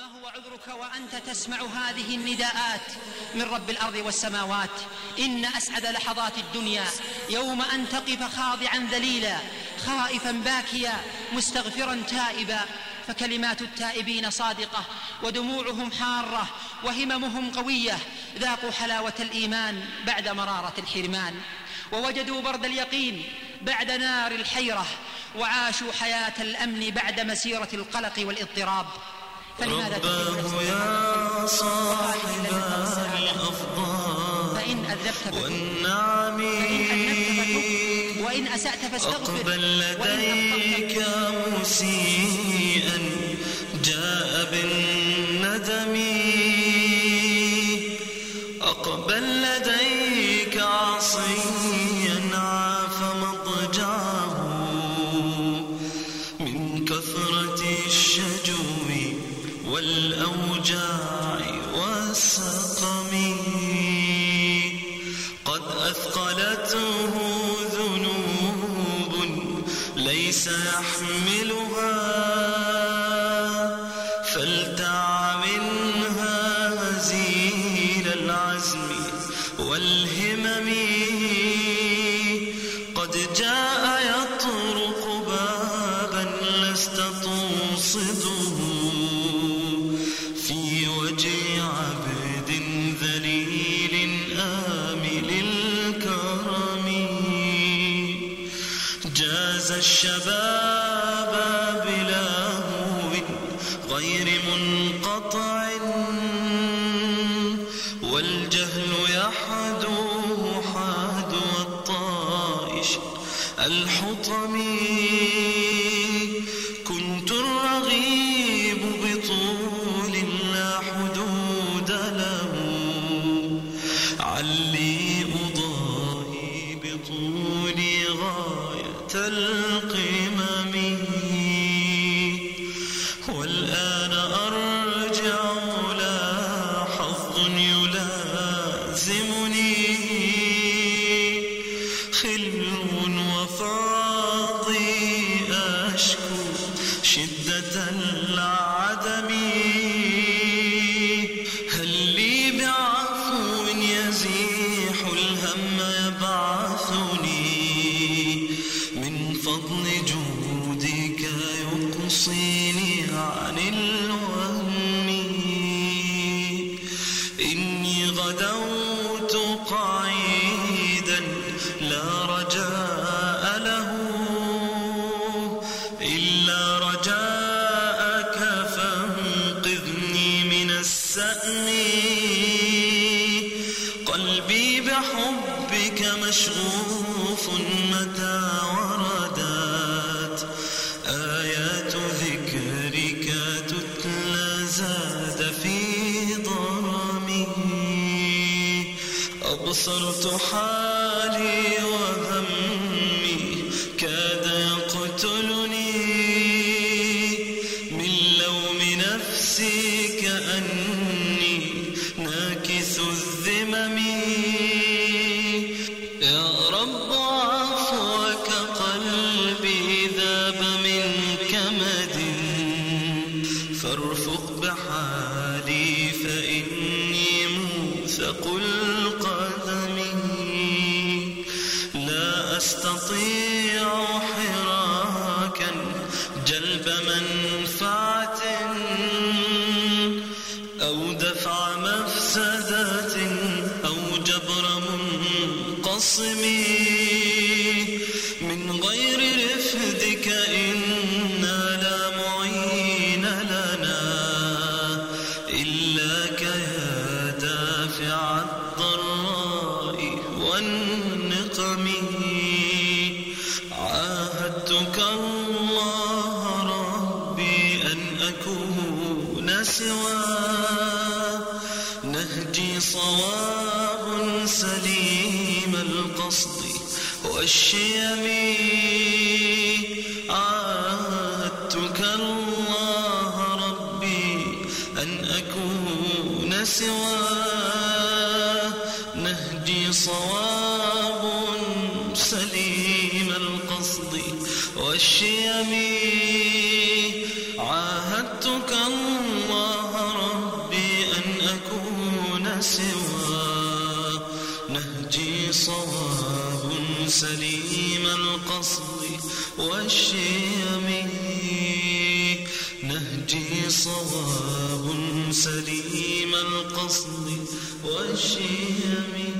ما هو عذرك وأنت تسمع هذه النداءات من رب الأرض والسماوات؟ إن أسعد لحظات الدنيا يوم أن تقف خاضعا ذليلا خائفا باكيا مستغفرا تائبا. فكلمات التائبين صادقة ودموعهم حارة وهممهم قوية. ذاقوا حلاوة الإيمان بعد مرارة الحرمان. ووجدوا برد اليقين بعد نار الحيرة. وعاشوا حياة الأمن بعد مسيرة القلق والاضطراب. فلماذا رباه يا صاحب الأفضال فإن أذبت والنعم وإن أسأت فاستغفر. أقبل لديك مسيئا. جاء بالندم. أقبل لديك والأوجاع والسقم قد أثقلته ذنوب ليس يحملها فلتع منها هزيل العزم والهمم. قد جاء يطرق بابا لست توصده جاز الشباب بلا هو غير منقطع والجهل يحدو حادو الطائش الحطم القمم. والآن أرجع لا حظ يلازمني. خلو وفاضي عن الوهم. إني غدوت قعيدا لا رجاء له إلا رجاءك فانقذني من السأم قلبي بحبك مشغوف متى أبصرت حالي وهمي كاد يقتلني. من لوم نفسي كأني ناكث الذمم. يا رب عفوك قلبي ذاب من أستطيع حراكا جلب منفعة أو دفع مفسدة أو جبر منقصم والنقم عاهدتك الله ربي أن أكون سوى. نهجي صواب سليم القصد والشيم. عاهدتك الله ربي أن أكون سوى. سليم القصد والشيم عاهدتك الله ربي أن أكون سوى نهجي صواب سليم القصد والشيم نهجي صواب سليم القصد والشيم